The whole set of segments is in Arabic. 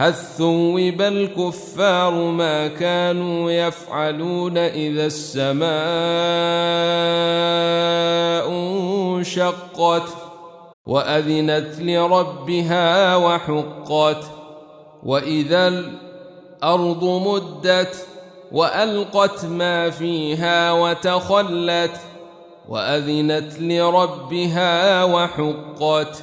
هل ثوب الكفار ما كانوا يفعلون إذا السماء انشقت وأذنت لربها وحقت وإذا الأرض مدت وألقت ما فيها وتخلت وأذنت لربها وحقت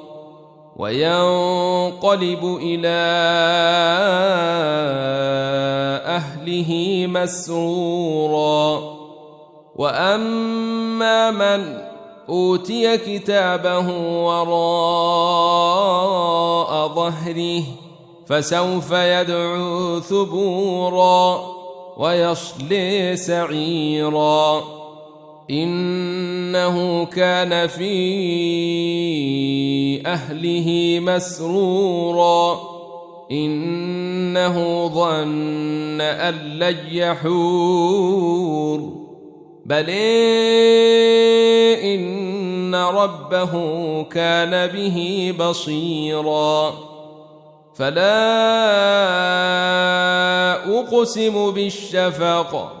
وينقلب إلى أهله مسرورا. وأما من أوتي كتابه وراء ظهره فسوف يدعو ثبورا ويصلي سعيرا. إنه كان في أهله مسرورا. إنه ظن أن لن يحور. بل إن ربه كان به بصيرا. فلا أقسم بالشفق.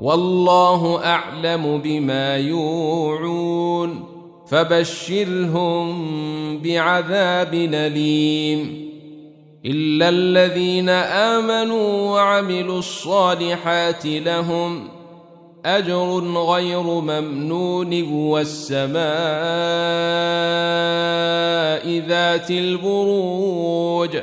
والله أعلم بما يوعون فبشرهم بعذاب أليم إلا الذين آمنوا وعملوا الصالحات لهم أجر غير ممنون والسماء ذات البروج